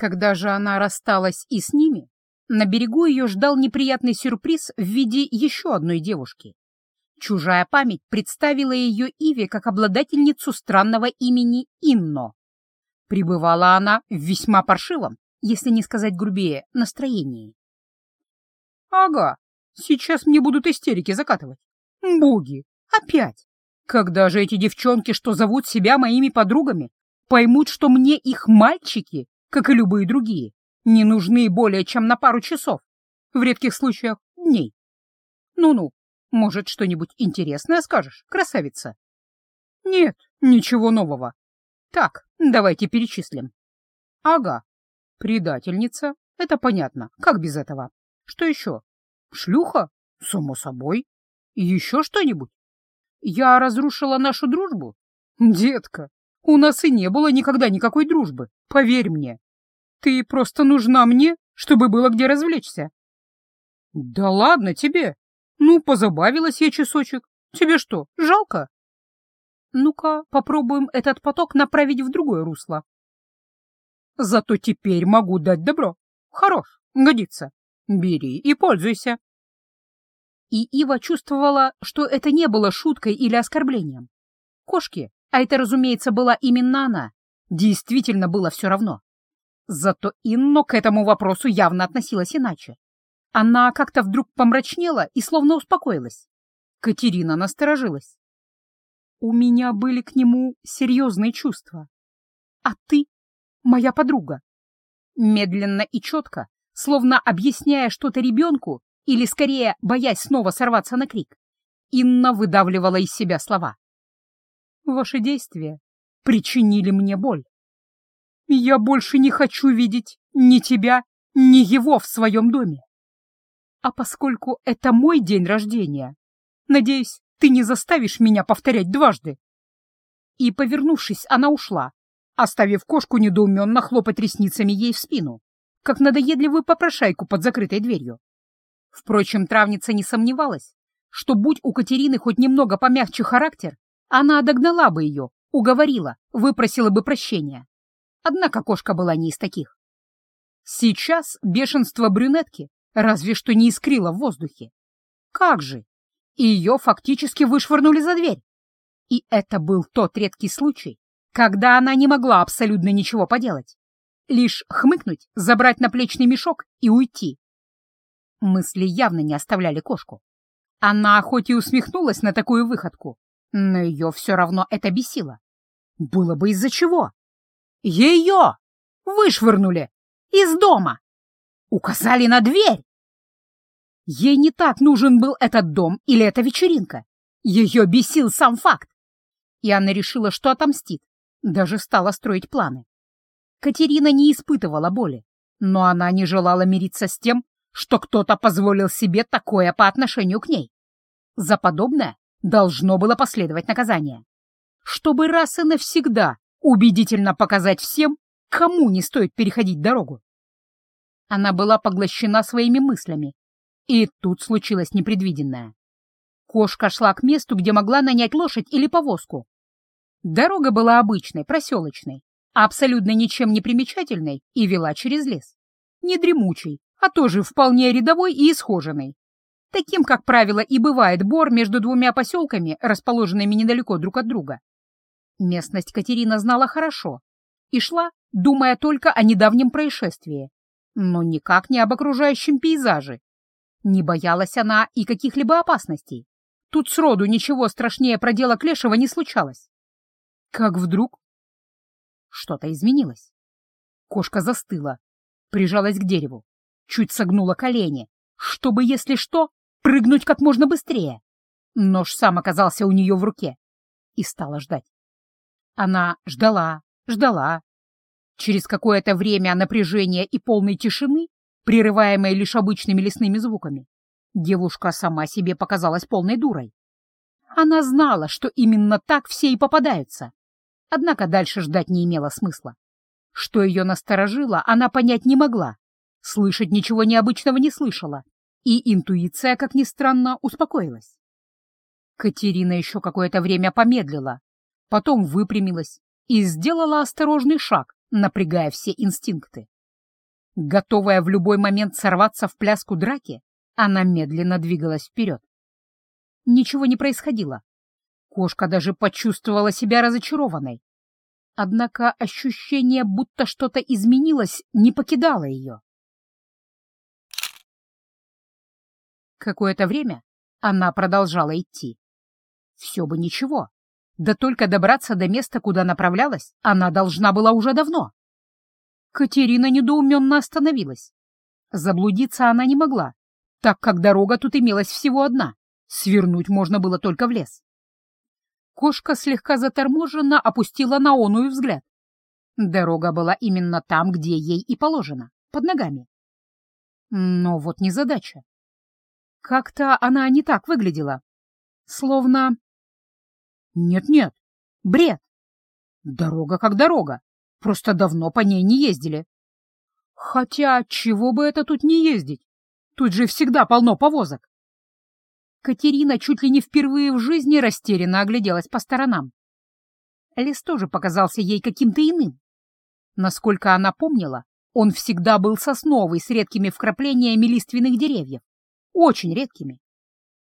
Когда же она рассталась и с ними, на берегу ее ждал неприятный сюрприз в виде еще одной девушки. Чужая память представила ее Иве как обладательницу странного имени Инно. Пребывала она в весьма паршивом, если не сказать грубее, настроении. «Ага, сейчас мне будут истерики закатывать. Боги, опять! Когда же эти девчонки, что зовут себя моими подругами, поймут, что мне их мальчики, как и любые другие, не нужны более чем на пару часов, в редких случаях дней? Ну-ну, может, что-нибудь интересное скажешь, красавица? Нет, ничего нового. Так, давайте перечислим. Ага, предательница, это понятно, как без этого? Что еще? Шлюха? Само собой. Еще что-нибудь? Я разрушила нашу дружбу? Детка, у нас и не было никогда никакой дружбы, поверь мне. Ты просто нужна мне, чтобы было где развлечься. Да ладно тебе, ну, позабавилась я часочек. Тебе что, жалко? Ну-ка, попробуем этот поток направить в другое русло. Зато теперь могу дать добро. Хорош, годится. Бери и пользуйся. И Ива чувствовала, что это не было шуткой или оскорблением. Кошки, а это, разумеется, была именно она, действительно было все равно. Зато Инно к этому вопросу явно относилась иначе. Она как-то вдруг помрачнела и словно успокоилась. Катерина насторожилась. У меня были к нему серьезные чувства. А ты — моя подруга. Медленно и четко, словно объясняя что-то ребенку, или скорее боясь снова сорваться на крик, Инна выдавливала из себя слова. «Ваши действия причинили мне боль. Я больше не хочу видеть ни тебя, ни его в своем доме. А поскольку это мой день рождения, надеюсь, ты не заставишь меня повторять дважды. И, повернувшись, она ушла, оставив кошку недоуменно хлопать ресницами ей в спину, как надоедливую попрошайку под закрытой дверью. Впрочем, травница не сомневалась, что, будь у Катерины хоть немного помягче характер, она догнала бы ее, уговорила, выпросила бы прощения. Однако кошка была не из таких. Сейчас бешенство брюнетки разве что не искрила в воздухе. Как же? Ее фактически вышвырнули за дверь. И это был тот редкий случай, когда она не могла абсолютно ничего поделать. Лишь хмыкнуть, забрать наплечный мешок и уйти. Мысли явно не оставляли кошку. Она хоть и усмехнулась на такую выходку, но ее все равно это бесило. Было бы из-за чего. Ее вышвырнули из дома. Указали на дверь. Ей не так нужен был этот дом или эта вечеринка. Ее бесил сам факт. И она решила, что отомстит. Даже стала строить планы. Катерина не испытывала боли, но она не желала мириться с тем, что кто-то позволил себе такое по отношению к ней. За подобное должно было последовать наказание. Чтобы раз и навсегда убедительно показать всем, кому не стоит переходить дорогу. Она была поглощена своими мыслями. И тут случилось непредвиденное. Кошка шла к месту, где могла нанять лошадь или повозку. Дорога была обычной, проселочной, абсолютно ничем не примечательной и вела через лес. Не дремучий, а тоже вполне рядовой и исхоженный. Таким, как правило, и бывает бор между двумя поселками, расположенными недалеко друг от друга. Местность Катерина знала хорошо и шла, думая только о недавнем происшествии, но никак не об окружающем пейзаже. Не боялась она и каких-либо опасностей. Тут сроду ничего страшнее продела Клешева не случалось. Как вдруг что-то изменилось. Кошка застыла, прижалась к дереву, чуть согнула колени, чтобы, если что, прыгнуть как можно быстрее. Нож сам оказался у нее в руке и стала ждать. Она ждала, ждала, Через какое-то время напряжения и полной тишины, прерываемой лишь обычными лесными звуками, девушка сама себе показалась полной дурой. Она знала, что именно так все и попадаются. Однако дальше ждать не имело смысла. Что ее насторожило, она понять не могла. Слышать ничего необычного не слышала. И интуиция, как ни странно, успокоилась. Катерина еще какое-то время помедлила, потом выпрямилась и сделала осторожный шаг, напрягая все инстинкты. Готовая в любой момент сорваться в пляску драки, она медленно двигалась вперед. Ничего не происходило. Кошка даже почувствовала себя разочарованной. Однако ощущение, будто что-то изменилось, не покидало ее. Какое-то время она продолжала идти. Все бы ничего. Да только добраться до места, куда направлялась, она должна была уже давно. Катерина недоуменно остановилась. Заблудиться она не могла, так как дорога тут имелась всего одна. Свернуть можно было только в лес. Кошка слегка заторможенно опустила на оную взгляд. Дорога была именно там, где ей и положено, под ногами. Но вот незадача. Как-то она не так выглядела. Словно... Нет-нет, бред. Дорога как дорога, просто давно по ней не ездили. Хотя, чего бы это тут не ездить? Тут же всегда полно повозок. Катерина чуть ли не впервые в жизни растерянно огляделась по сторонам. Лес тоже показался ей каким-то иным. Насколько она помнила, он всегда был сосновый с редкими вкраплениями лиственных деревьев очень редкими.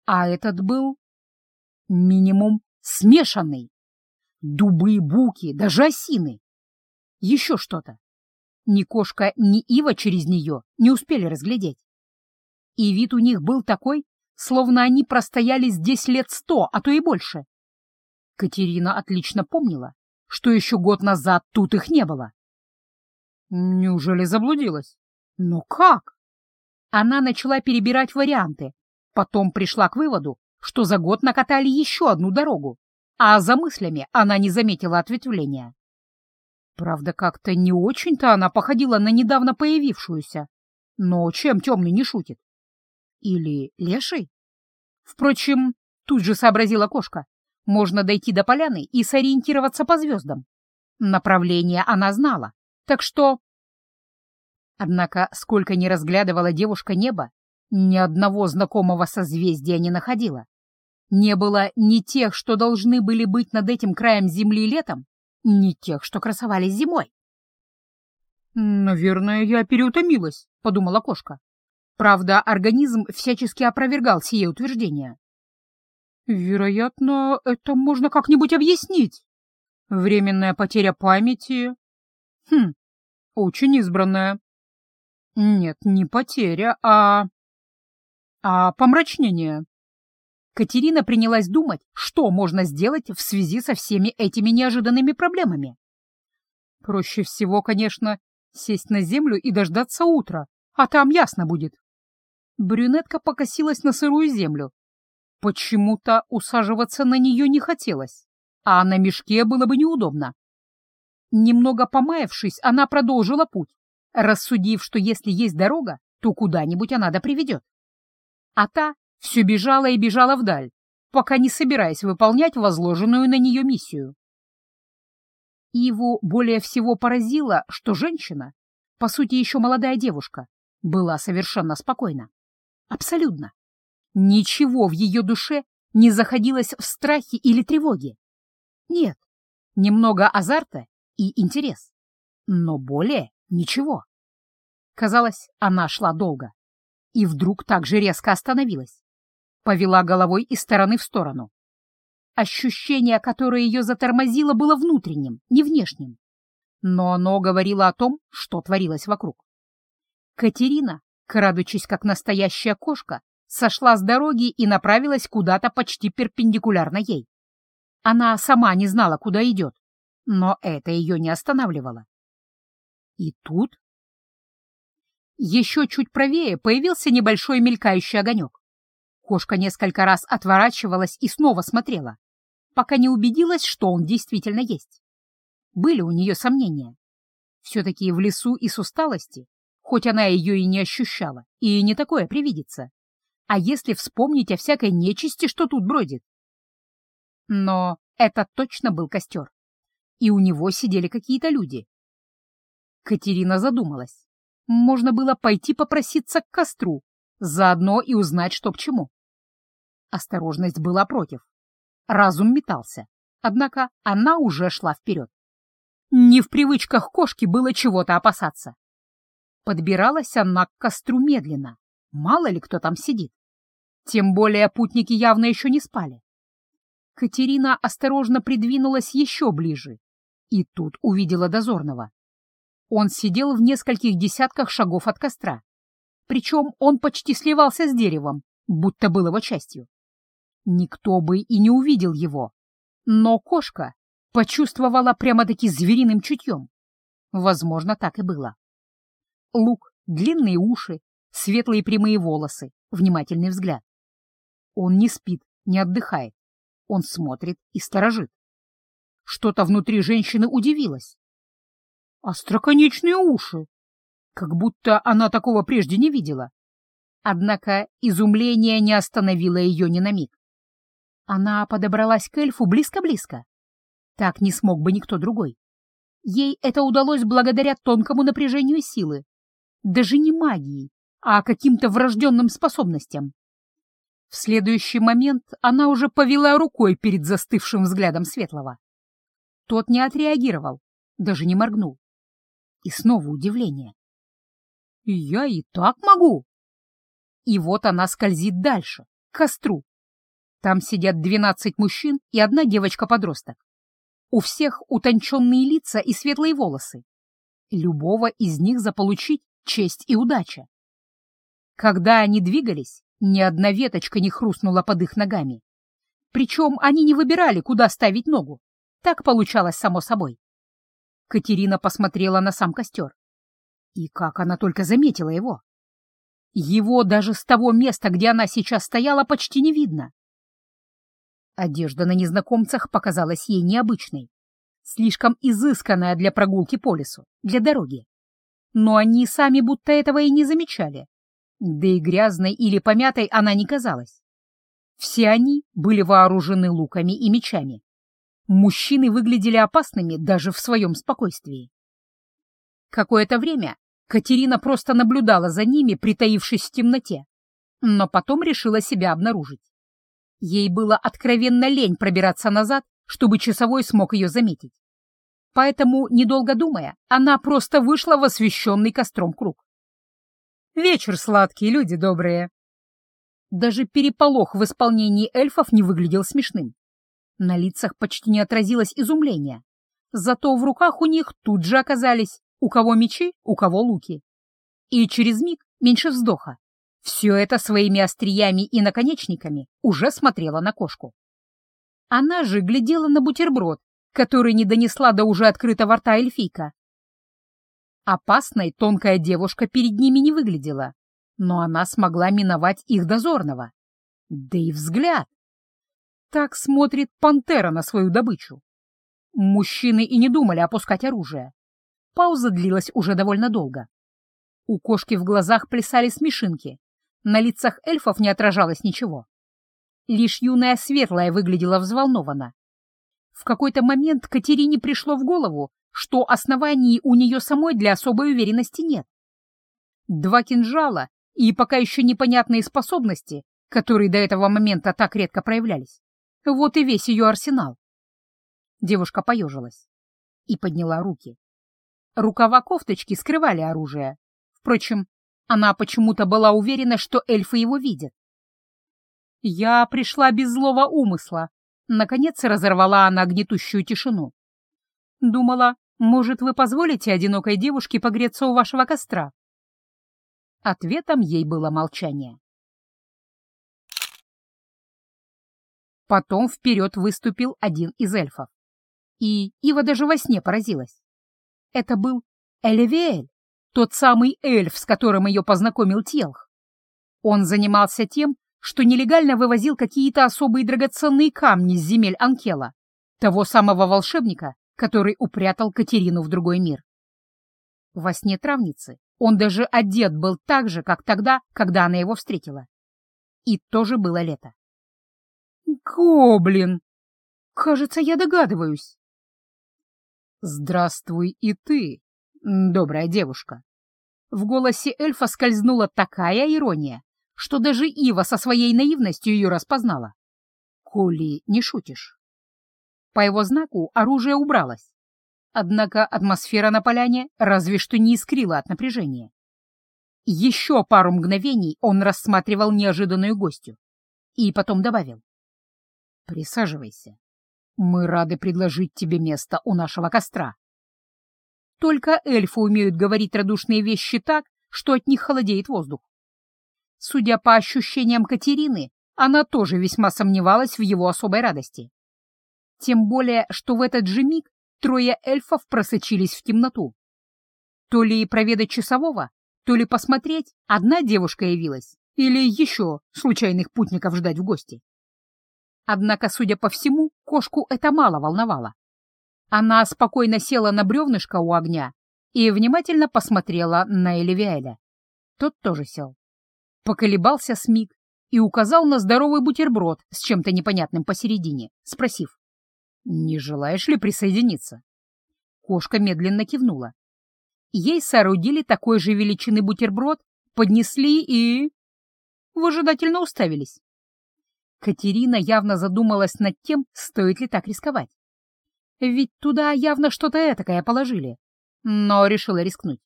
А этот был минимум смешанный. Дубы, буки, даже осины. Еще что-то. Ни кошка, ни ива через нее не успели разглядеть. И вид у них был такой, словно они простояли здесь лет сто, а то и больше. Катерина отлично помнила, что еще год назад тут их не было. Неужели заблудилась? Но как? Она начала перебирать варианты, потом пришла к выводу, что за год накатали еще одну дорогу, а за мыслями она не заметила ответвления. Правда, как-то не очень-то она походила на недавно появившуюся. Но чем темный не шутит? Или леший? Впрочем, тут же сообразила кошка. Можно дойти до поляны и сориентироваться по звездам. Направление она знала, так что Однако, сколько ни разглядывала девушка небо, ни одного знакомого созвездия не находила. Не было ни тех, что должны были быть над этим краем земли летом, ни тех, что красовались зимой. «Наверное, я переутомилась», — подумала кошка. Правда, организм всячески опровергал сие утверждение. «Вероятно, это можно как-нибудь объяснить. Временная потеря памяти...» «Хм, очень избранная. Нет, не потеря, а... а помрачнение. Катерина принялась думать, что можно сделать в связи со всеми этими неожиданными проблемами. Проще всего, конечно, сесть на землю и дождаться утра, а там ясно будет. Брюнетка покосилась на сырую землю. Почему-то усаживаться на нее не хотелось, а на мешке было бы неудобно. Немного помаявшись, она продолжила путь рассудив, что если есть дорога, то куда-нибудь она да приведет. А та все бежала и бежала вдаль, пока не собираясь выполнять возложенную на нее миссию. Иву более всего поразило, что женщина, по сути еще молодая девушка, была совершенно спокойна. Абсолютно. Ничего в ее душе не заходилось в страхе или тревоге. Нет, немного азарта и интерес, но более Ничего. Казалось, она шла долго. И вдруг так же резко остановилась. Повела головой из стороны в сторону. Ощущение, которое ее затормозило, было внутренним, не внешним. Но оно говорило о том, что творилось вокруг. Катерина, крадучись как настоящая кошка, сошла с дороги и направилась куда-то почти перпендикулярно ей. Она сама не знала, куда идет, но это ее не останавливало. И тут... Еще чуть правее появился небольшой мелькающий огонек. Кошка несколько раз отворачивалась и снова смотрела, пока не убедилась, что он действительно есть. Были у нее сомнения. Все-таки в лесу и с усталости, хоть она ее и не ощущала, и не такое привидится. А если вспомнить о всякой нечисти, что тут бродит? Но это точно был костер. И у него сидели какие-то люди, Катерина задумалась. Можно было пойти попроситься к костру, заодно и узнать, что к чему. Осторожность была против. Разум метался, однако она уже шла вперед. Не в привычках кошки было чего-то опасаться. Подбиралась она к костру медленно, мало ли кто там сидит. Тем более путники явно еще не спали. Катерина осторожно придвинулась еще ближе и тут увидела дозорного. Он сидел в нескольких десятках шагов от костра. Причем он почти сливался с деревом, будто был его частью. Никто бы и не увидел его. Но кошка почувствовала прямо-таки звериным чутьем. Возможно, так и было. Лук, длинные уши, светлые прямые волосы, внимательный взгляд. Он не спит, не отдыхает. Он смотрит и сторожит. Что-то внутри женщины удивилось. Остроконечные уши! Как будто она такого прежде не видела. Однако изумление не остановило ее ни на миг. Она подобралась к эльфу близко-близко. Так не смог бы никто другой. Ей это удалось благодаря тонкому напряжению силы. Даже не магии, а каким-то врожденным способностям. В следующий момент она уже повела рукой перед застывшим взглядом Светлого. Тот не отреагировал, даже не моргнул. И снова удивление. «Я и так могу!» И вот она скользит дальше, к костру. Там сидят двенадцать мужчин и одна девочка-подросток. У всех утонченные лица и светлые волосы. Любого из них заполучить честь и удача. Когда они двигались, ни одна веточка не хрустнула под их ногами. Причем они не выбирали, куда ставить ногу. Так получалось само собой. Катерина посмотрела на сам костер. И как она только заметила его. Его даже с того места, где она сейчас стояла, почти не видно. Одежда на незнакомцах показалась ей необычной, слишком изысканная для прогулки по лесу, для дороги. Но они сами будто этого и не замечали. Да и грязной или помятой она не казалась. Все они были вооружены луками и мечами. Мужчины выглядели опасными даже в своем спокойствии. Какое-то время Катерина просто наблюдала за ними, притаившись в темноте, но потом решила себя обнаружить. Ей было откровенно лень пробираться назад, чтобы часовой смог ее заметить. Поэтому, недолго думая, она просто вышла в освещенный костром круг. «Вечер сладкий, люди добрые!» Даже переполох в исполнении эльфов не выглядел смешным. На лицах почти не отразилось изумление. Зато в руках у них тут же оказались у кого мечи, у кого луки. И через миг меньше вздоха. Все это своими остриями и наконечниками уже смотрела на кошку. Она же глядела на бутерброд, который не донесла до уже открытого рта эльфийка. Опасной тонкая девушка перед ними не выглядела, но она смогла миновать их дозорного. Да и взгляд. Так смотрит пантера на свою добычу. Мужчины и не думали опускать оружие. Пауза длилась уже довольно долго. У кошки в глазах плясали смешинки. На лицах эльфов не отражалось ничего. Лишь юная светлая выглядела взволнованно. В какой-то момент Катерине пришло в голову, что оснований у нее самой для особой уверенности нет. Два кинжала и пока еще непонятные способности, которые до этого момента так редко проявлялись. Вот и весь ее арсенал. Девушка поежилась и подняла руки. Рукава кофточки скрывали оружие. Впрочем, она почему-то была уверена, что эльфы его видят. «Я пришла без злого умысла», — наконец разорвала она гнетущую тишину. «Думала, может, вы позволите одинокой девушке погреться у вашего костра?» Ответом ей было молчание. Потом вперед выступил один из эльфов. И Ива даже во сне поразилась. Это был Элевиэль, тот самый эльф, с которым ее познакомил Телх. Он занимался тем, что нелегально вывозил какие-то особые драгоценные камни с земель Анкела, того самого волшебника, который упрятал Катерину в другой мир. Во сне травницы он даже одет был так же, как тогда, когда она его встретила. И тоже было лето. «Гоблин! Кажется, я догадываюсь». «Здравствуй и ты, добрая девушка». В голосе эльфа скользнула такая ирония, что даже Ива со своей наивностью ее распознала. «Коли не шутишь». По его знаку оружие убралось. Однако атмосфера на поляне разве что не искрила от напряжения. Еще пару мгновений он рассматривал неожиданную гостью и потом добавил. «Присаживайся. Мы рады предложить тебе место у нашего костра». Только эльфы умеют говорить радушные вещи так, что от них холодеет воздух. Судя по ощущениям Катерины, она тоже весьма сомневалась в его особой радости. Тем более, что в этот же миг трое эльфов просочились в темноту. То ли проведать часового, то ли посмотреть, одна девушка явилась, или еще случайных путников ждать в гости. Однако, судя по всему, кошку это мало волновало. Она спокойно села на бревнышко у огня и внимательно посмотрела на Эливиэля. Тот тоже сел. Поколебался с миг и указал на здоровый бутерброд с чем-то непонятным посередине, спросив, «Не желаешь ли присоединиться?» Кошка медленно кивнула. Ей соорудили такой же величины бутерброд, поднесли и... выжидательно уставились. Катерина явно задумалась над тем, стоит ли так рисковать. Ведь туда явно что-то этакое положили, но решила рискнуть.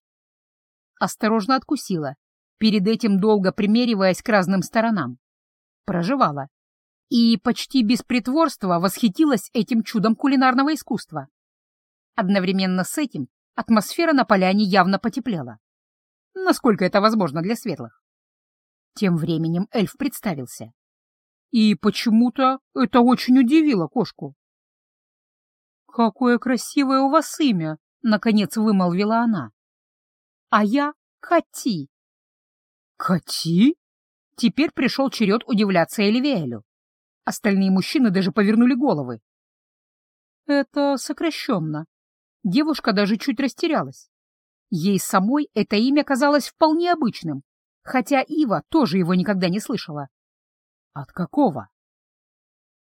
Осторожно откусила, перед этим долго примериваясь к разным сторонам. Проживала. И почти без притворства восхитилась этим чудом кулинарного искусства. Одновременно с этим атмосфера на поляне явно потеплела. Насколько это возможно для светлых. Тем временем эльф представился. И почему-то это очень удивило кошку. «Какое красивое у вас имя!» — наконец вымолвила она. «А я Кати». «Кати?» Теперь пришел черед удивляться Эливиэлю. Остальные мужчины даже повернули головы. «Это сокращенно». Девушка даже чуть растерялась. Ей самой это имя казалось вполне обычным, хотя Ива тоже его никогда не слышала. «От какого?»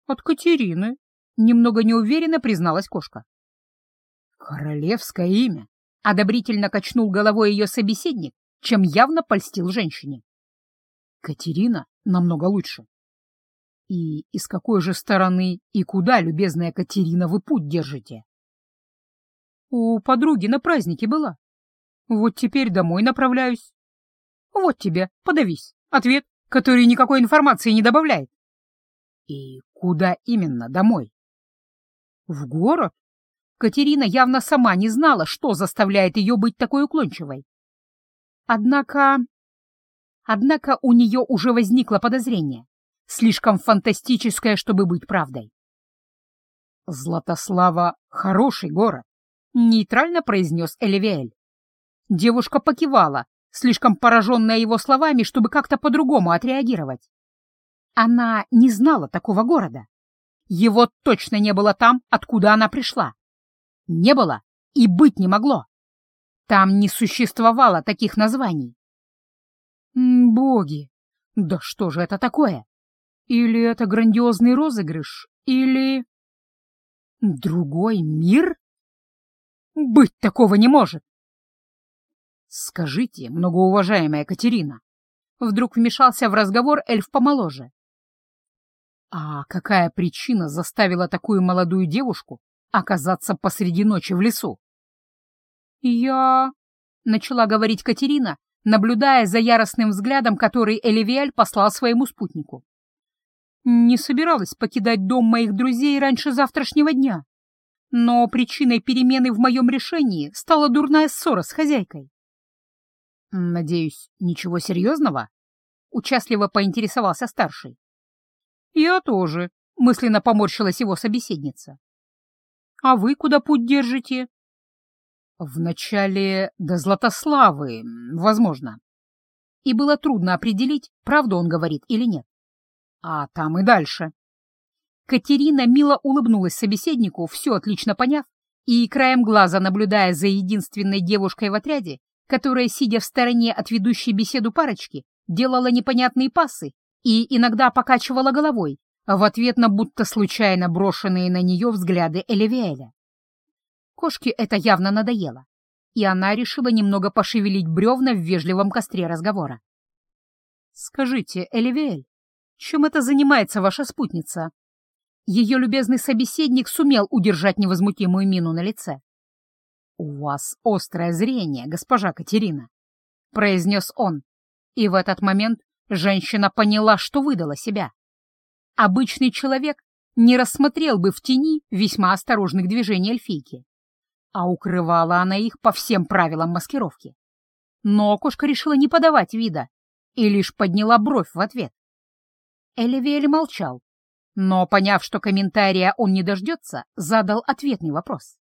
«От Катерины», — немного неуверенно призналась кошка. «Королевское имя», — одобрительно качнул головой ее собеседник, чем явно польстил женщине. «Катерина намного лучше». «И из какой же стороны и куда, любезная Катерина, вы путь держите?» «У подруги на празднике была. Вот теперь домой направляюсь». «Вот тебе, подавись. Ответ, который никакой информации не добавляет». «И куда именно домой?» В город? Катерина явно сама не знала, что заставляет ее быть такой уклончивой. Однако... Однако у нее уже возникло подозрение, слишком фантастическое, чтобы быть правдой. «Златослава — хороший город», — нейтрально произнес Эливиэль. Девушка покивала, слишком пораженная его словами, чтобы как-то по-другому отреагировать. Она не знала такого города. Его точно не было там, откуда она пришла. Не было и быть не могло. Там не существовало таких названий. Боги, да что же это такое? Или это грандиозный розыгрыш, или... Другой мир? Быть такого не может. Скажите, многоуважаемая Катерина, вдруг вмешался в разговор эльф помоложе. А какая причина заставила такую молодую девушку оказаться посреди ночи в лесу? «Я...» — начала говорить Катерина, наблюдая за яростным взглядом, который Эливиэль послал своему спутнику. «Не собиралась покидать дом моих друзей раньше завтрашнего дня, но причиной перемены в моем решении стала дурная ссора с хозяйкой». «Надеюсь, ничего серьезного?» — участливо поинтересовался старший. «Я тоже», — мысленно поморщилась его собеседница. «А вы куда путь держите?» «Вначале до Златославы, возможно». И было трудно определить, правду он говорит или нет. А там и дальше. Катерина мило улыбнулась собеседнику, все отлично поняв, и краем глаза, наблюдая за единственной девушкой в отряде, которая, сидя в стороне от ведущей беседу парочки, делала непонятные пасы и иногда покачивала головой в ответ на будто случайно брошенные на нее взгляды Эливиэля. Кошке это явно надоело, и она решила немного пошевелить бревна в вежливом костре разговора. «Скажите, Эливиэль, чем это занимается ваша спутница?» Ее любезный собеседник сумел удержать невозмутимую мину на лице. «У вас острое зрение, госпожа Катерина. — произнес он. И в этот момент женщина поняла, что выдала себя. Обычный человек не рассмотрел бы в тени весьма осторожных движений эльфийки, а укрывала она их по всем правилам маскировки. Но кошка решила не подавать вида и лишь подняла бровь в ответ. Эливиэль молчал, но, поняв, что комментария он не дождется, задал ответный вопрос.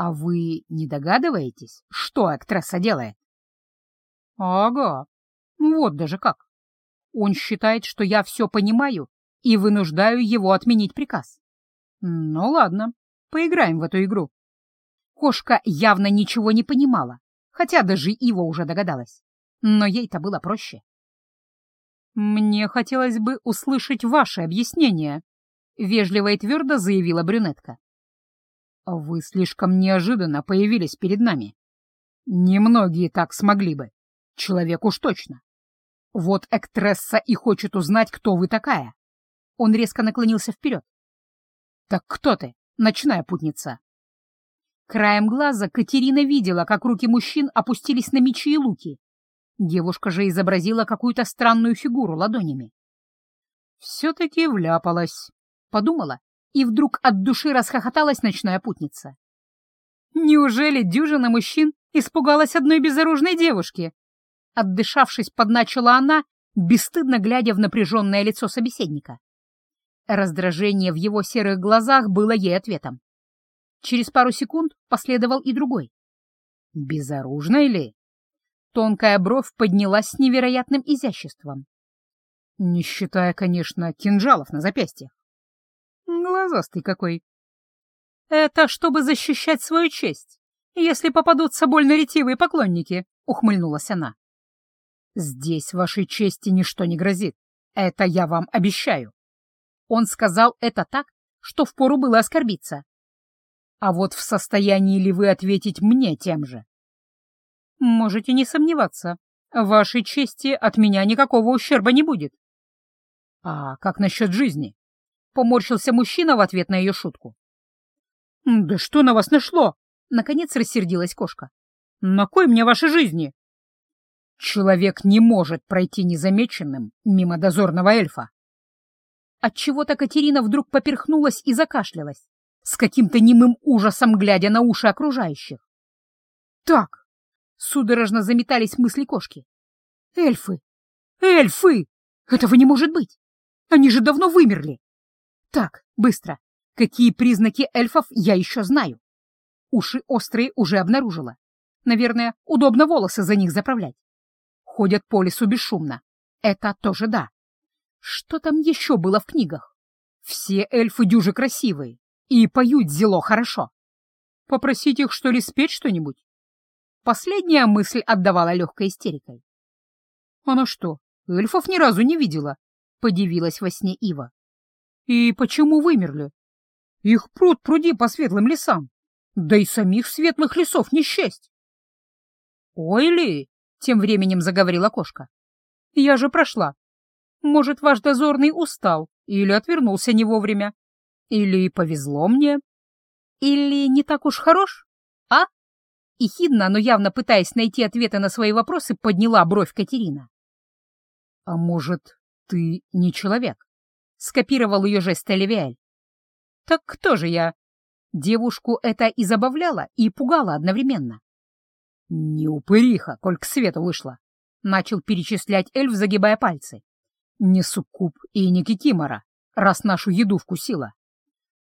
«А вы не догадываетесь, что Эктресса делает?» «Ага, вот даже как. Он считает, что я все понимаю и вынуждаю его отменить приказ. Ну ладно, поиграем в эту игру». Кошка явно ничего не понимала, хотя даже Ива уже догадалась. Но ей-то было проще. «Мне хотелось бы услышать ваше объяснение», — вежливо и твердо заявила брюнетка. «Вы слишком неожиданно появились перед нами. Немногие так смогли бы. Человек уж точно. Вот Эктресса и хочет узнать, кто вы такая». Он резко наклонился вперед. «Так кто ты, ночная путница?» Краем глаза Катерина видела, как руки мужчин опустились на мечи и луки. Девушка же изобразила какую-то странную фигуру ладонями. «Все-таки вляпалась», — подумала, и вдруг от души расхохоталась ночная путница. «Неужели дюжина мужчин испугалась одной безоружной девушки?» Отдышавшись, подначила она, бесстыдно глядя в напряженное лицо собеседника. Раздражение в его серых глазах было ей ответом. Через пару секунд последовал и другой. «Безоружной ли?» Тонкая бровь поднялась с невероятным изяществом. Не считая, конечно, кинжалов на запястьях. Глазастый какой. «Это чтобы защищать свою честь, если попадутся больно ретивые поклонники», — ухмыльнулась она. «Здесь вашей чести ничто не грозит. Это я вам обещаю». Он сказал это так, что впору было оскорбиться. А вот в состоянии ли вы ответить мне тем же? Можете не сомневаться. Вашей чести от меня никакого ущерба не будет. А как насчет жизни? Поморщился мужчина в ответ на ее шутку. Да что на вас нашло? Наконец рассердилась кошка. На кой мне ваши жизни? Человек не может пройти незамеченным мимо дозорного эльфа. Отчего-то Катерина вдруг поперхнулась и закашлялась с каким-то немым ужасом глядя на уши окружающих. «Так!» — судорожно заметались мысли кошки. «Эльфы! Эльфы! Этого не может быть! Они же давно вымерли! Так, быстро! Какие признаки эльфов я еще знаю? Уши острые уже обнаружила. Наверное, удобно волосы за них заправлять. Ходят по лесу бесшумно. Это тоже да. Что там еще было в книгах? Все эльфы дюжи красивые. И поют зело хорошо. Попросить их, что ли, спеть что-нибудь? Последняя мысль отдавала легкой истерикой. Она что, эльфов ни разу не видела? Подивилась во сне Ива. И почему вымерли? Их пруд пруди по светлым лесам. Да и самих светлых лесов не счесть. Ой ли, тем временем заговорила кошка. Я же прошла. Может, ваш дозорный устал или отвернулся не вовремя. Или повезло мне? Или не так уж хорош? А? И хидно, но явно пытаясь найти ответы на свои вопросы, подняла бровь Катерина. А может, ты не человек? Скопировал ее жест Оливиэль. Так кто же я? Девушку это и забавляло, и пугало одновременно. Не упыриха, коль к свету вышла. Начал перечислять эльф, загибая пальцы. Не суккуб и не кикимора, раз нашу еду вкусила.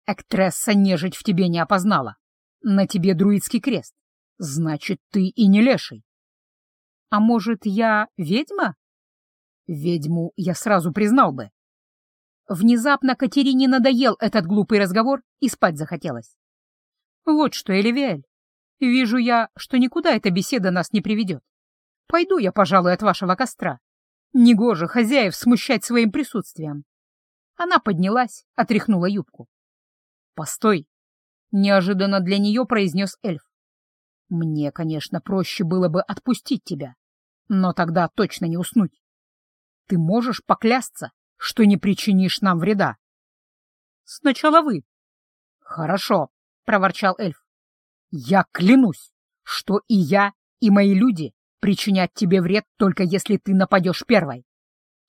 Эктресса нежить в тебе не опознала. На тебе друидский крест. Значит, ты и не леший. А может, я ведьма? Ведьму я сразу признал бы. Внезапно Катерине надоел этот глупый разговор и спать захотелось. Вот что, Эливиэль, вижу я, что никуда эта беседа нас не приведет. Пойду я, пожалуй, от вашего костра. Негоже хозяев смущать своим присутствием. Она поднялась, отряхнула юбку. «Постой!» — неожиданно для нее произнес эльф. «Мне, конечно, проще было бы отпустить тебя, но тогда точно не уснуть. Ты можешь поклясться, что не причинишь нам вреда?» «Сначала вы». «Хорошо», — проворчал эльф. «Я клянусь, что и я, и мои люди причинять тебе вред только если ты нападешь первой.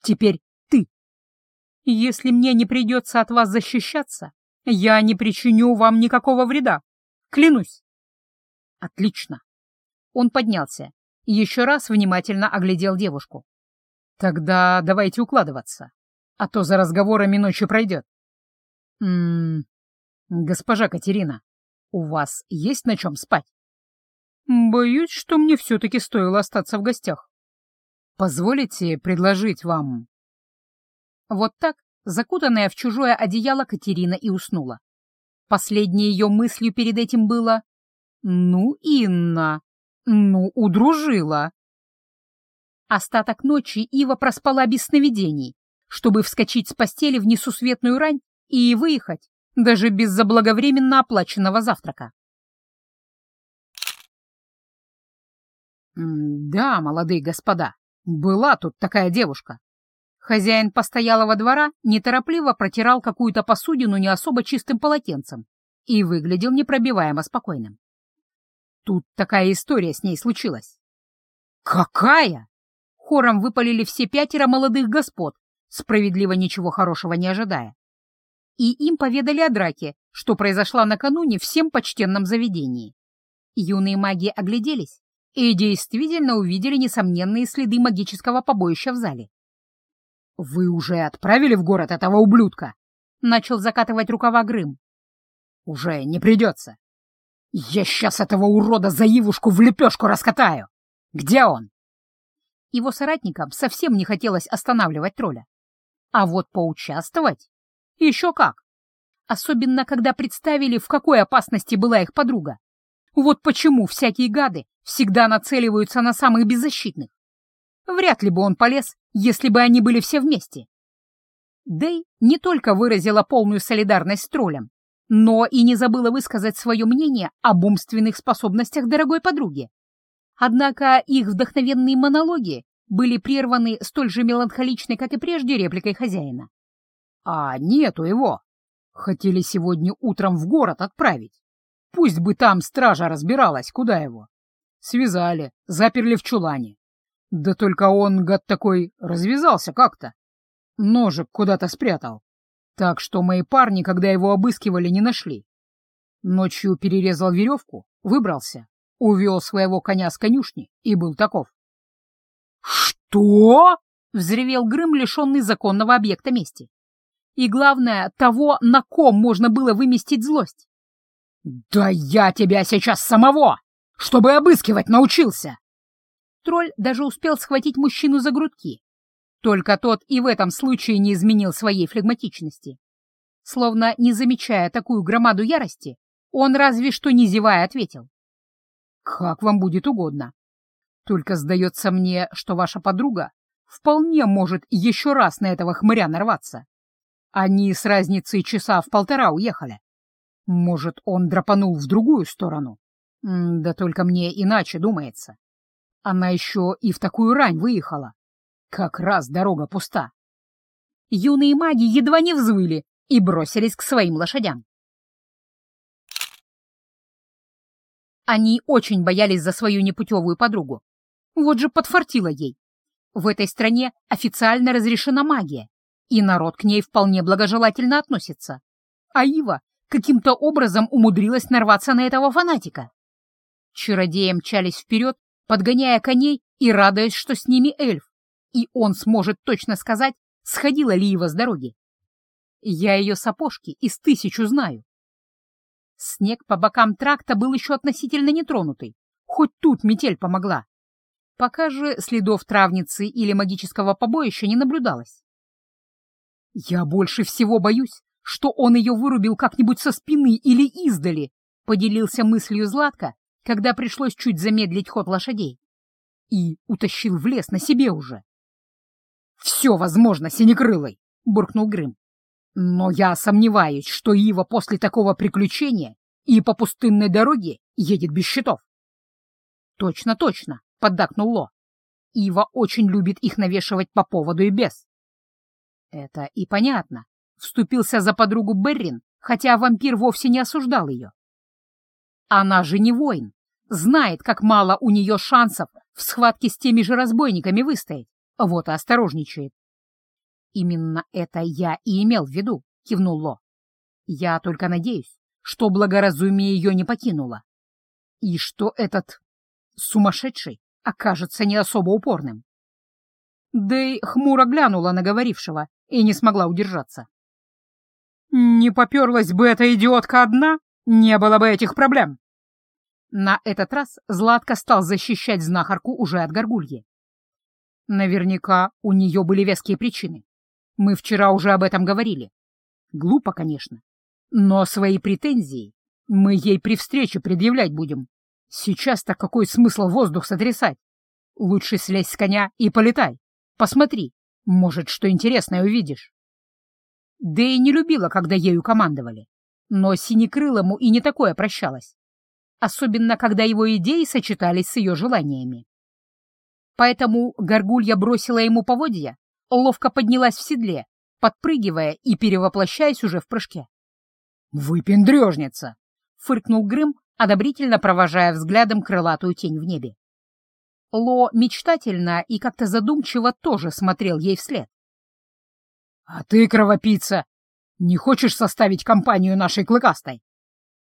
Теперь ты. Если мне не придется от вас защищаться, я не причиню вам никакого вреда. Клянусь. Отлично. Он поднялся и еще раз внимательно оглядел девушку. Тогда давайте укладываться, а то за разговорами ночью пройдет. М -м, госпожа Катерина, у вас есть на чем спать? Боюсь, что мне все-таки стоило остаться в гостях. Позволите предложить вам... Вот так, закутанная в чужое одеяло, Катерина и уснула. Последней ее мыслью перед этим было «Ну, Инна, ну, удружила». Остаток ночи Ива проспала без сновидений, чтобы вскочить с постели в несусветную рань и выехать, даже без заблаговременно оплаченного завтрака. «Да, молодые господа, была тут такая девушка». Хозяин постоялого двора неторопливо протирал какую-то посудину не особо чистым полотенцем и выглядел непробиваемо спокойным. Тут такая история с ней случилась. «Какая?» Хором выпалили все пятеро молодых господ, справедливо ничего хорошего не ожидая. И им поведали о драке, что произошла накануне в всем почтенном заведении. Юные маги огляделись и действительно увидели несомненные следы магического побоища в зале. «Вы уже отправили в город этого ублюдка?» — начал закатывать рукава Грым. «Уже не придется. Я сейчас этого урода за Ивушку в лепешку раскатаю! Где он?» Его соратникам совсем не хотелось останавливать тролля. А вот поучаствовать? Еще как! Особенно, когда представили, в какой опасности была их подруга. Вот почему всякие гады всегда нацеливаются на самых беззащитных. Вряд ли бы он полез, если бы они были все вместе. Дэй не только выразила полную солидарность с троллем, но и не забыла высказать свое мнение об умственных способностях дорогой подруги. Однако их вдохновенные монологи были прерваны столь же меланхоличной, как и прежде, репликой хозяина. «А нету его. Хотели сегодня утром в город отправить. Пусть бы там стража разбиралась, куда его. Связали, заперли в чулане. Да только он, гад такой, развязался как-то. Ножик куда-то спрятал. Так что мои парни, когда его обыскивали, не нашли. Ночью перерезал веревку, выбрался, увел своего коня с конюшни и был таков. «Что?» — взревел Грым, лишенный законного объекта мести. И главное, того, на ком можно было выместить злость. «Да я тебя сейчас самого, чтобы обыскивать научился!» Тролль даже успел схватить мужчину за грудки. Только тот и в этом случае не изменил своей флегматичности. Словно не замечая такую громаду ярости, он разве что не зевая ответил. «Как вам будет угодно. Только сдается мне, что ваша подруга вполне может еще раз на этого хмыря нарваться. Они с разницей часа в полтора уехали. Может, он драпанул в другую сторону? Да только мне иначе думается. Она еще и в такую рань выехала. Как раз дорога пуста. Юные маги едва не взвыли и бросились к своим лошадям. Они очень боялись за свою непутевую подругу, вот же подфартило ей. В этой стране официально разрешена магия, и народ к ней вполне благожелательно относится. А Ива каким-то образом умудрилась нарваться на этого фанатика. Чародеи мчались вперед, подгоняя коней и радуясь, что с ними эльф, и он сможет точно сказать, сходила ли Ива с дороги. Я ее сапожки из тысячу знаю. Снег по бокам тракта был еще относительно нетронутый, хоть тут метель помогла. Пока же следов травницы или магического побоища не наблюдалось. «Я больше всего боюсь, что он ее вырубил как-нибудь со спины или издали», — поделился мыслью Златка, когда пришлось чуть замедлить ход лошадей. И утащил в лес на себе уже. «Все возможно, синекрылый!» — буркнул Грым. «Но я сомневаюсь, что Ива после такого приключения и по пустынной дороге едет без щитов». «Точно, точно!» — поддакнул Ло. «Ива очень любит их навешивать по поводу и без». «Это и понятно», — вступился за подругу Беррин, хотя вампир вовсе не осуждал ее. «Она же не воин, знает, как мало у нее шансов в схватке с теми же разбойниками выстоять, вот и осторожничает. «Именно это я и имел в виду», — кивнул Ло. «Я только надеюсь, что благоразумие ее не покинуло, и что этот сумасшедший окажется не особо упорным». Дэй хмуро глянула на говорившего и не смогла удержаться. «Не поперлась бы эта идиотка одна, не было бы этих проблем!» На этот раз Златка стал защищать знахарку уже от горгульи. Наверняка у нее были веские причины. Мы вчера уже об этом говорили. Глупо, конечно. Но свои претензии мы ей при встрече предъявлять будем. Сейчас-то какой смысл воздух сотрясать? Лучше слезь с коня и полетай. Посмотри, может, что интересное увидишь. Да и не любила, когда ею командовали. Но Синекрылому и не такое прощалось. Особенно, когда его идеи сочетались с ее желаниями. Поэтому горгулья бросила ему поводья, ловко поднялась в седле, подпрыгивая и перевоплощаясь уже в прыжке. «Выпендрежница!» — фыркнул Грым, одобрительно провожая взглядом крылатую тень в небе. Ло мечтательно и как-то задумчиво тоже смотрел ей вслед. «А ты, кровопийца, не хочешь составить компанию нашей клыкастой?»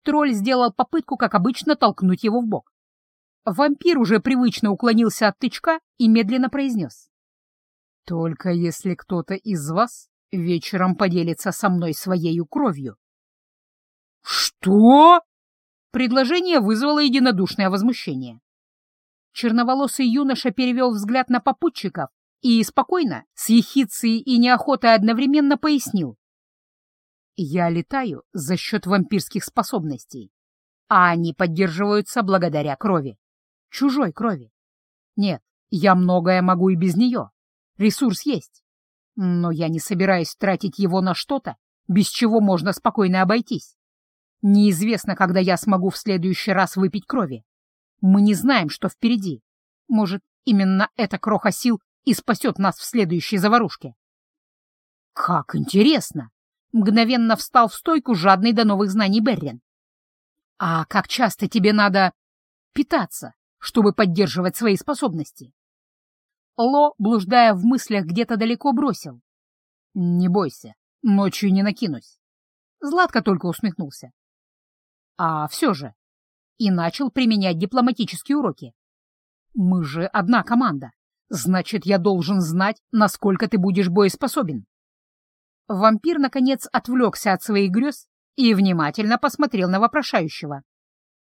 Тролль сделал попытку, как обычно, толкнуть его в бок. Вампир уже привычно уклонился от тычка и медленно произнес. «Только если кто-то из вас вечером поделится со мной своею кровью». «Что?» Предложение вызвало единодушное возмущение. Черноволосый юноша перевел взгляд на попутчиков и спокойно, с ехицей и неохотой одновременно пояснил. «Я летаю за счет вампирских способностей, а они поддерживаются благодаря крови. Чужой крови. Нет, я многое могу и без нее. Ресурс есть. Но я не собираюсь тратить его на что-то, без чего можно спокойно обойтись. Неизвестно, когда я смогу в следующий раз выпить крови. Мы не знаем, что впереди. Может, именно эта кроха сил и спасет нас в следующей заварушке. Как интересно! Мгновенно встал в стойку жадный до новых знаний Беррин. А как часто тебе надо питаться, чтобы поддерживать свои способности? Ло, блуждая в мыслях, где-то далеко бросил. Не бойся, ночью не накинусь. Златко только усмехнулся. А все же, и начал применять дипломатические уроки. Мы же одна команда. Значит, я должен знать, насколько ты будешь боеспособен. Вампир, наконец, отвлекся от своих грез и внимательно посмотрел на вопрошающего.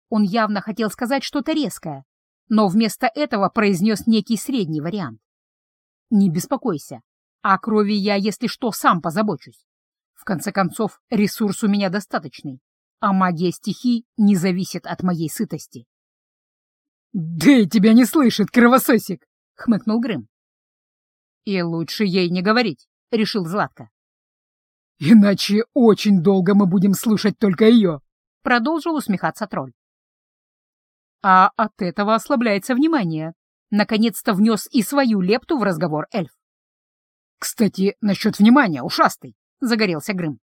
Он явно хотел сказать что-то резкое, но вместо этого произнес некий средний вариант. «Не беспокойся, о крови я, если что, сам позабочусь. В конце концов, ресурс у меня достаточный, а магия стихий не зависит от моей сытости». «Да и тебя не слышит, кровососик!» — хмыкнул Грым. «И лучше ей не говорить», — решил Златко. «Иначе очень долго мы будем слушать только ее», — продолжил усмехаться тролль. А от этого ослабляется внимание. Наконец-то внес и свою лепту в разговор эльф. «Кстати, насчет внимания, ушастый», — загорелся Грым.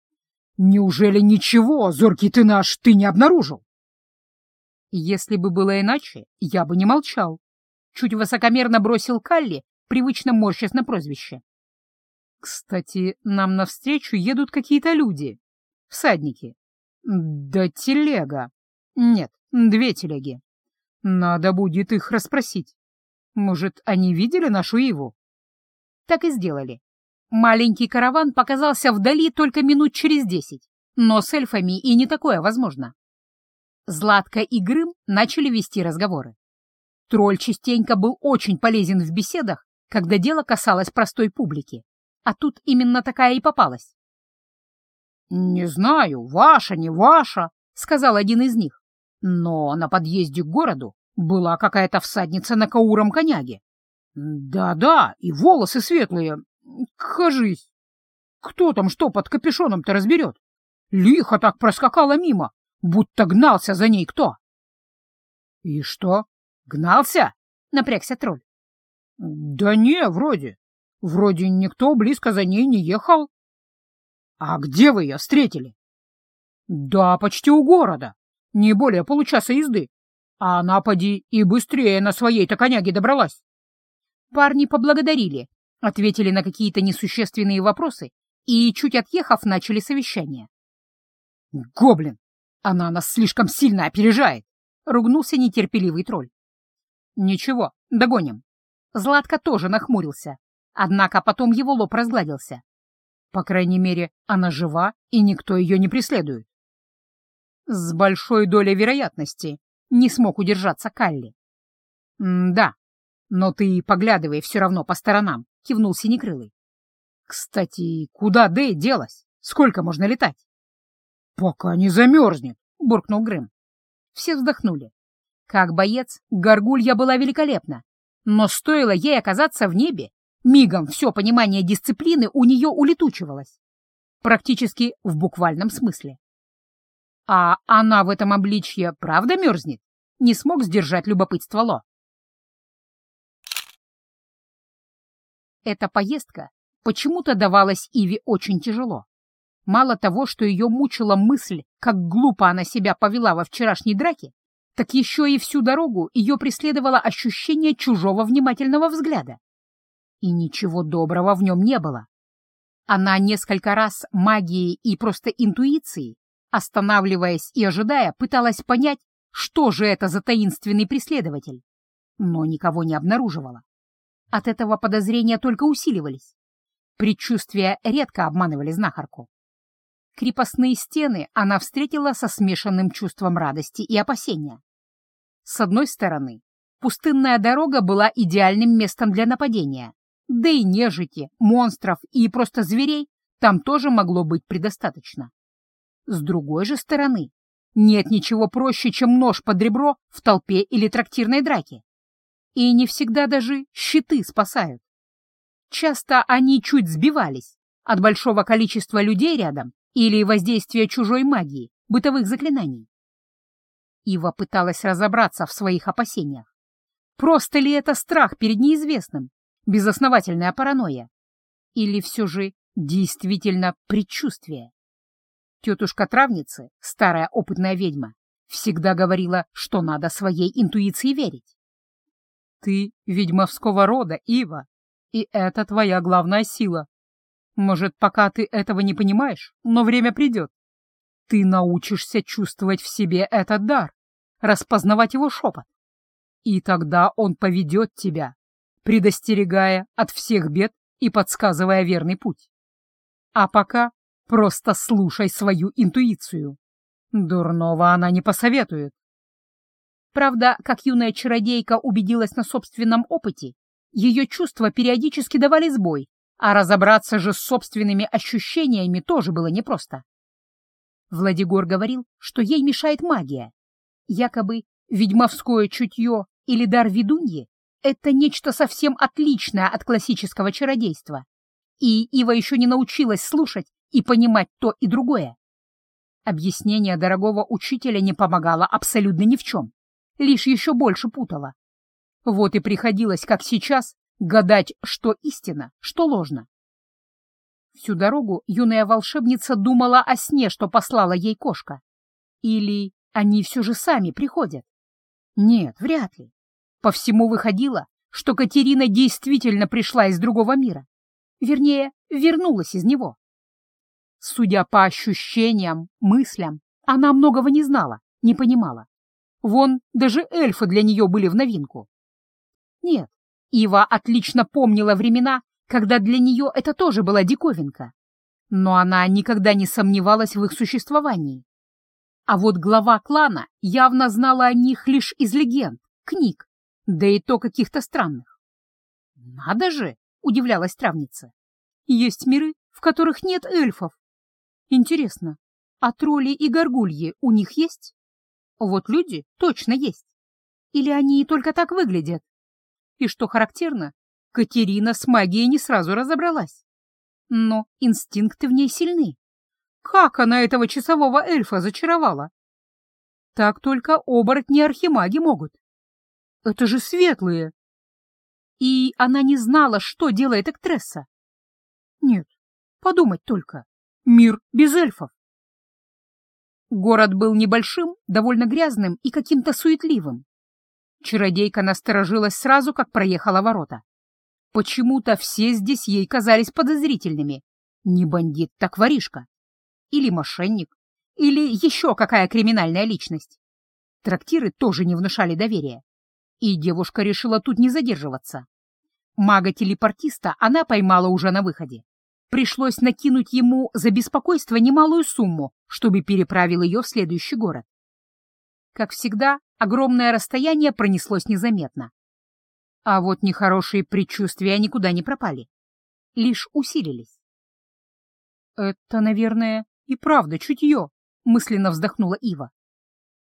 «Неужели ничего, зоркий ты наш, ты не обнаружил?» Если бы было иначе, я бы не молчал. Чуть высокомерно бросил Калли, привычно морщась на прозвище. Кстати, нам навстречу едут какие-то люди. Всадники. Да телега. Нет, две телеги. Надо будет их расспросить. Может, они видели нашу Иву? Так и сделали. Маленький караван показался вдали только минут через десять, но с эльфами и не такое возможно. Златка и Грым начали вести разговоры. Тролль частенько был очень полезен в беседах, когда дело касалось простой публики, а тут именно такая и попалась. «Не знаю, ваша, не ваша», — сказал один из них, но на подъезде к городу была какая-то всадница на кауром коняге. Да-да, и волосы светлые. Кажись. Кто там что под капюшоном-то разберет? Лихо так проскакала мимо, будто гнался за ней кто. — И что, гнался? — напрягся тролль. — Да не, вроде. Вроде никто близко за ней не ехал. — А где вы ее встретили? — Да, почти у города. Не более получаса езды. А она, поди, и быстрее на своей-то коняге добралась. Парни поблагодарили, ответили на какие-то несущественные вопросы и, чуть отъехав, начали совещание. «Гоблин! Она нас слишком сильно опережает!» — ругнулся нетерпеливый тролль. «Ничего, догоним». Златко тоже нахмурился, однако потом его лоб разгладился. По крайней мере, она жива, и никто ее не преследует. С большой долей вероятности не смог удержаться Калли. «Да, но ты поглядывай все равно по сторонам», — кивнул Синекрылый. «Кстати, куда Дэй делась? Сколько можно летать?» «Пока не замерзнет», — буркнул Грым. Все вздохнули. Как боец, горгулья была великолепна, но стоило ей оказаться в небе, мигом все понимание дисциплины у нее улетучивалось. Практически в буквальном смысле. А она в этом обличье правда мерзнет? Не смог сдержать любопытство Ло. Эта поездка почему-то давалась Иве очень тяжело. Мало того, что ее мучила мысль, как глупо она себя повела во вчерашней драке, так еще и всю дорогу ее преследовало ощущение чужого внимательного взгляда. И ничего доброго в нем не было. Она несколько раз магией и просто интуицией, останавливаясь и ожидая, пыталась понять, что же это за таинственный преследователь, но никого не обнаруживала. От этого подозрения только усиливались. Предчувствия редко обманывали знахарку. Крепостные стены она встретила со смешанным чувством радости и опасения. С одной стороны, пустынная дорога была идеальным местом для нападения, да и нежити, монстров и просто зверей там тоже могло быть предостаточно. С другой же стороны, нет ничего проще, чем нож под ребро в толпе или трактирной драке. И не всегда даже щиты спасают. Часто они чуть сбивались от большого количества людей рядом или воздействия чужой магии, бытовых заклинаний. Ива пыталась разобраться в своих опасениях. Просто ли это страх перед неизвестным, безосновательная паранойя? Или все же действительно предчувствие? Тетушка травницы, старая опытная ведьма, всегда говорила, что надо своей интуиции верить. Ты ведьмовского рода, Ива, и это твоя главная сила. Может, пока ты этого не понимаешь, но время придет. Ты научишься чувствовать в себе этот дар, распознавать его шепот. И тогда он поведет тебя, предостерегая от всех бед и подсказывая верный путь. А пока просто слушай свою интуицию. Дурного она не посоветует. Правда, как юная чародейка убедилась на собственном опыте, ее чувства периодически давали сбой, а разобраться же с собственными ощущениями тоже было непросто. Владигор говорил, что ей мешает магия. Якобы ведьмовское чутье или дар ведуньи — это нечто совсем отличное от классического чародейства. И Ива еще не научилась слушать и понимать то и другое. Объяснение дорогого учителя не помогало абсолютно ни в чем, лишь еще больше путало. Вот и приходилось, как сейчас, гадать, что истина, что ложно. Всю дорогу юная волшебница думала о сне, что послала ей кошка. Или они все же сами приходят? Нет, вряд ли. По всему выходило, что Катерина действительно пришла из другого мира. Вернее, вернулась из него. Судя по ощущениям, мыслям, она многого не знала, не понимала. Вон, даже эльфы для нее были в новинку. Нет, Ива отлично помнила времена, когда для нее это тоже была диковинка. Но она никогда не сомневалась в их существовании. А вот глава клана явно знала о них лишь из легенд, книг, да и то каких-то странных. «Надо же!» — удивлялась травница. «Есть миры, в которых нет эльфов. Интересно, а тролли и горгульи у них есть? Вот люди точно есть. Или они только так выглядят?» И что характерно, Катерина с магией не сразу разобралась. Но инстинкты в ней сильны. Как она этого часового эльфа зачаровала? Так только оборотни-архимаги могут. Это же светлые. И она не знала, что делает Эктресса. Нет, подумать только. Мир без эльфов. Город был небольшим, довольно грязным и каким-то суетливым. Чародейка насторожилась сразу, как проехала ворота. Почему-то все здесь ей казались подозрительными. Не бандит, так воришка. Или мошенник. Или еще какая криминальная личность. Трактиры тоже не внушали доверия. И девушка решила тут не задерживаться. Мага-телепортиста она поймала уже на выходе. Пришлось накинуть ему за беспокойство немалую сумму, чтобы переправил ее в следующий город. Как всегда, огромное расстояние пронеслось незаметно. А вот нехорошие предчувствия никуда не пропали, лишь усилились. «Это, наверное, и правда чутье», — мысленно вздохнула Ива.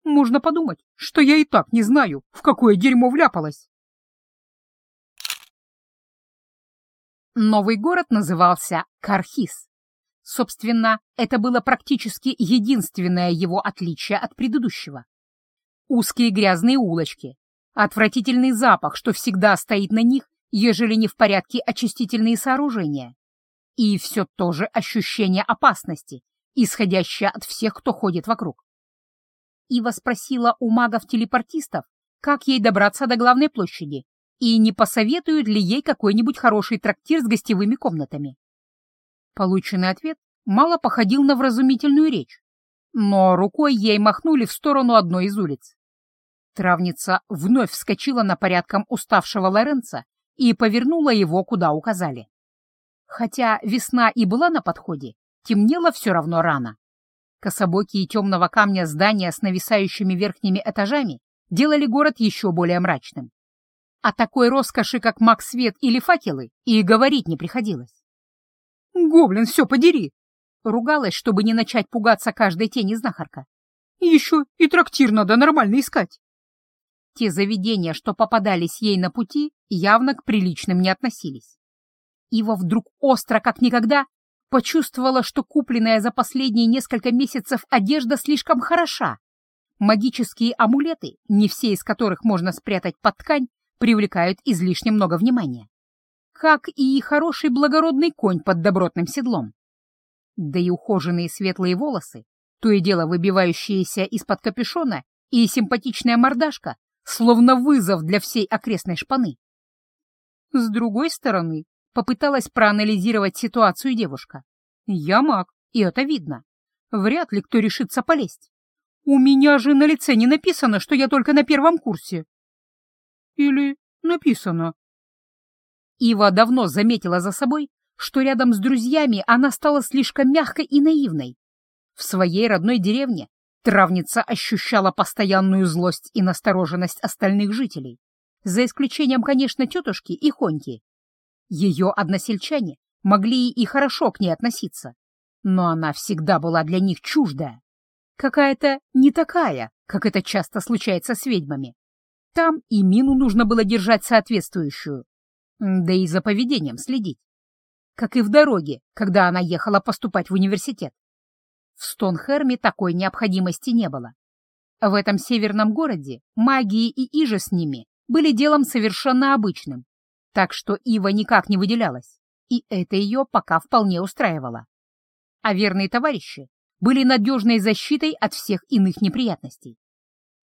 «Можно подумать, что я и так не знаю, в какое дерьмо вляпалась». Новый город назывался Кархис. Собственно, это было практически единственное его отличие от предыдущего. Узкие грязные улочки, отвратительный запах, что всегда стоит на них, ежели не в порядке очистительные сооружения. И все то же ощущение опасности, исходящее от всех, кто ходит вокруг. Ива спросила у магов-телепортистов, как ей добраться до главной площади и не посоветуют ли ей какой-нибудь хороший трактир с гостевыми комнатами. Полученный ответ мало походил на вразумительную речь, но рукой ей махнули в сторону одной из улиц. Травница вновь вскочила на порядком уставшего Лоренца и повернула его, куда указали. Хотя весна и была на подходе, темнело все равно рано. Кособокие темного камня здания с нависающими верхними этажами делали город еще более мрачным. О такой роскоши, как маг свет или факелы, и говорить не приходилось. «Гоблин, все подери!» Ругалась, чтобы не начать пугаться каждой тени знахарка. «Еще и трактир надо нормально искать!» Те заведения, что попадались ей на пути, явно к приличным не относились. Ива вдруг остро, как никогда, почувствовала, что купленная за последние несколько месяцев одежда слишком хороша. Магические амулеты, не все из которых можно спрятать под ткань, привлекают излишне много внимания. Как и хороший благородный конь под добротным седлом. Да и ухоженные светлые волосы, то и дело выбивающиеся из-под капюшона, и симпатичная мордашка словно вызов для всей окрестной шпаны. С другой стороны, попыталась проанализировать ситуацию девушка. Я маг, и это видно. Вряд ли кто решится полезть. У меня же на лице не написано, что я только на первом курсе. Или написано. Ива давно заметила за собой, что рядом с друзьями она стала слишком мягкой и наивной. В своей родной деревне Травница ощущала постоянную злость и настороженность остальных жителей, за исключением, конечно, тетушки и Хоньки. Ее односельчане могли и хорошо к ней относиться, но она всегда была для них чуждая. Какая-то не такая, как это часто случается с ведьмами. Там и мину нужно было держать соответствующую, да и за поведением следить. Как и в дороге, когда она ехала поступать в университет. В Стонхерме такой необходимости не было. В этом северном городе магии и иже с ними были делом совершенно обычным, так что Ива никак не выделялась, и это ее пока вполне устраивало. А верные товарищи были надежной защитой от всех иных неприятностей.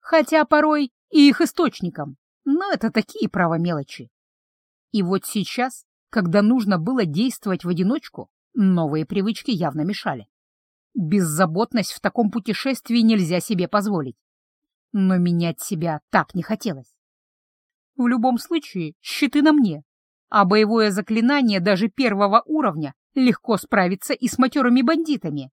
Хотя порой и их источником, но это такие право мелочи. И вот сейчас, когда нужно было действовать в одиночку, новые привычки явно мешали. Беззаботность в таком путешествии нельзя себе позволить. Но менять себя так не хотелось. В любом случае, щиты на мне, а боевое заклинание даже первого уровня легко справиться и с матерыми бандитами.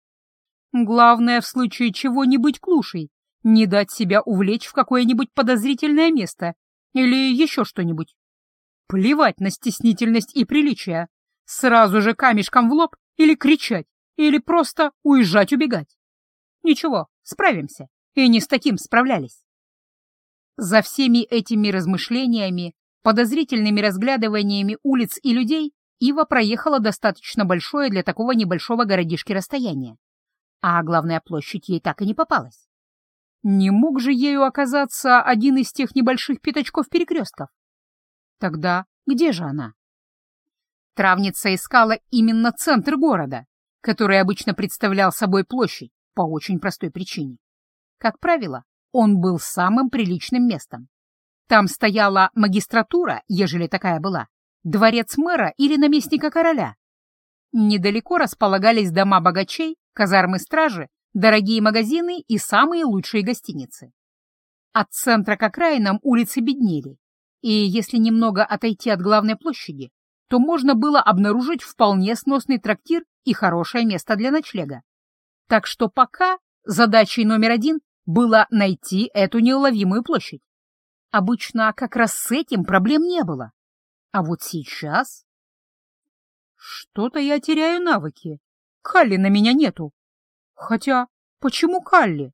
Главное, в случае чего не быть клушей, не дать себя увлечь в какое-нибудь подозрительное место или еще что-нибудь. Плевать на стеснительность и приличие. Сразу же камешком в лоб или кричать или просто уезжать-убегать. Ничего, справимся, и не с таким справлялись. За всеми этими размышлениями, подозрительными разглядываниями улиц и людей Ива проехала достаточно большое для такого небольшого городишки расстояние. А главная площадь ей так и не попалась. Не мог же ею оказаться один из тех небольших пятачков-перекрестков. Тогда где же она? Травница искала именно центр города, который обычно представлял собой площадь по очень простой причине. Как правило, он был самым приличным местом. Там стояла магистратура, ежели такая была, дворец мэра или наместника короля. Недалеко располагались дома богачей, казармы стражи, дорогие магазины и самые лучшие гостиницы. От центра к окраинам улицы беднели, и если немного отойти от главной площади, то можно было обнаружить вполне сносный трактир и хорошее место для ночлега. Так что пока задачей номер один было найти эту неуловимую площадь. Обычно как раз с этим проблем не было. А вот сейчас... Что-то я теряю навыки. Калли на меня нету. Хотя, почему Калли?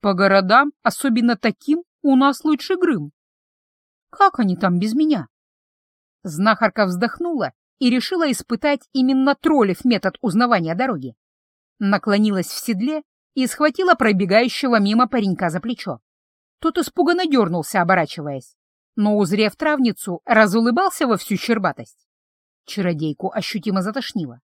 По городам, особенно таким, у нас лучше Грым. Как они там без меня? Знахарка вздохнула и решила испытать именно троллев метод узнавания дороги. Наклонилась в седле и схватила пробегающего мимо паренька за плечо. Тот испуганно дернулся, оборачиваясь, но, узрев травницу, разулыбался во всю щербатость. Чародейку ощутимо затошнило.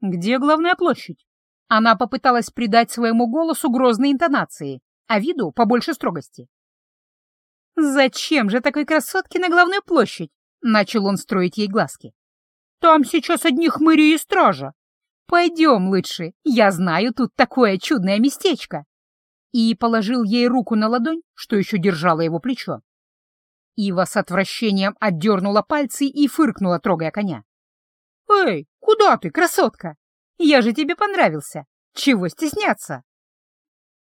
«Где главная площадь?» Она попыталась придать своему голосу грозные интонации, а виду побольше строгости. «Зачем же такой красотке на главную площадь?» — начал он строить ей глазки. «Там сейчас одни хмыри и стража. Пойдем лучше, я знаю тут такое чудное местечко!» И положил ей руку на ладонь, что еще держала его плечо. Ива с отвращением отдернула пальцы и фыркнула, трогая коня. «Эй, куда ты, красотка? Я же тебе понравился. Чего стесняться?»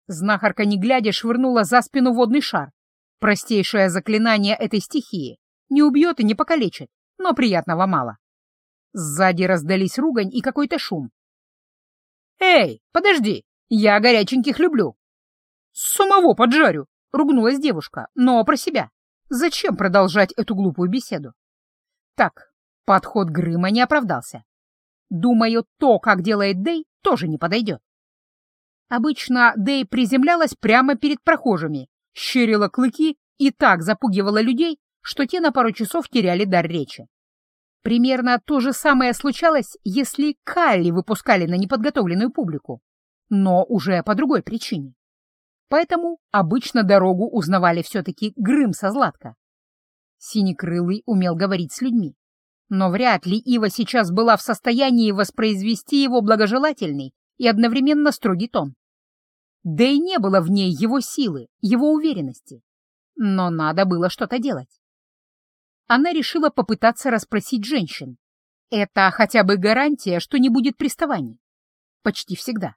Знахарка, не глядя, швырнула за спину водный шар. Простейшее заклинание этой стихии. Не убьет и не покалечит, но приятного мало. Сзади раздались ругань и какой-то шум. «Эй, подожди, я горяченьких люблю!» «Самого поджарю!» — ругнулась девушка, но про себя. Зачем продолжать эту глупую беседу? Так, подход Грыма не оправдался. Думаю, то, как делает Дэй, тоже не подойдет. Обычно Дэй приземлялась прямо перед прохожими, щерила клыки и так запугивала людей, что те на пару часов теряли дар речи. Примерно то же самое случалось, если Калли выпускали на неподготовленную публику, но уже по другой причине. Поэтому обычно дорогу узнавали все-таки Грым со Златка. Синекрылый умел говорить с людьми, но вряд ли Ива сейчас была в состоянии воспроизвести его благожелательный и одновременно строгий тон. Да и не было в ней его силы, его уверенности. Но надо было что-то делать. Она решила попытаться расспросить женщин. Это хотя бы гарантия, что не будет приставаний. Почти всегда.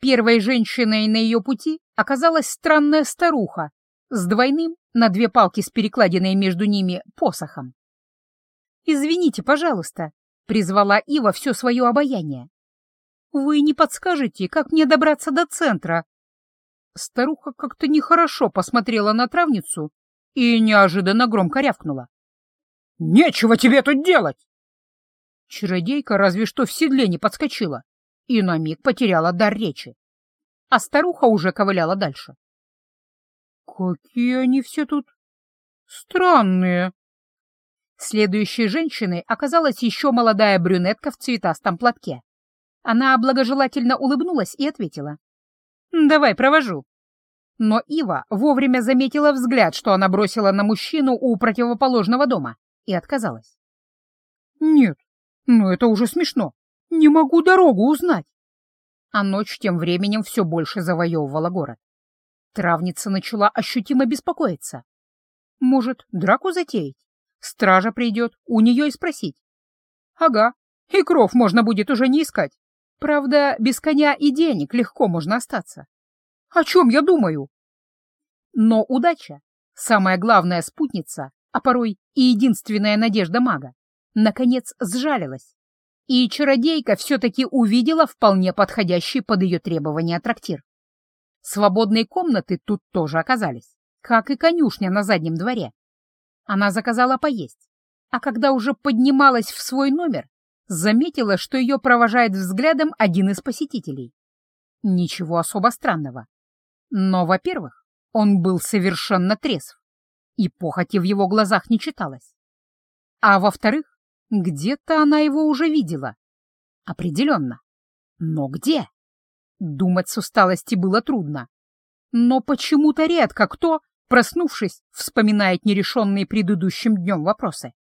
Первой женщиной на ее пути оказалась странная старуха с двойным, на две палки с перекладиной между ними, посохом. «Извините, пожалуйста», — призвала Ива все свое обаяние. «Вы не подскажете, как мне добраться до центра?» Старуха как-то нехорошо посмотрела на травницу и неожиданно громко рявкнула. «Нечего тебе тут делать!» Чародейка разве что в седле не подскочила и на миг потеряла дар речи. А старуха уже ковыляла дальше. «Какие они все тут странные!» Следующей женщиной оказалась еще молодая брюнетка в цветастом платке. Она благожелательно улыбнулась и ответила. «Давай, провожу». Но Ива вовремя заметила взгляд, что она бросила на мужчину у противоположного дома, и отказалась. «Нет, ну это уже смешно. Не могу дорогу узнать. А ночь тем временем все больше завоевывала город. Травница начала ощутимо беспокоиться. Может, драку затеять? Стража придет, у нее и спросить. Ага, и кров можно будет уже не искать. Правда, без коня и денег легко можно остаться. О чем я думаю? Но удача, самая главная спутница, а порой и единственная надежда мага, наконец сжалилась и чародейка все-таки увидела вполне подходящий под ее требования трактир. Свободные комнаты тут тоже оказались, как и конюшня на заднем дворе. Она заказала поесть, а когда уже поднималась в свой номер, заметила, что ее провожает взглядом один из посетителей. Ничего особо странного. Но, во-первых, он был совершенно трезв, и похоти в его глазах не читалось. А во-вторых, где-то она его уже видела. Определенно. Но где? Думать с усталости было трудно. Но почему-то редко кто проснувшись, вспоминает нерешенные предыдущим днем вопросы.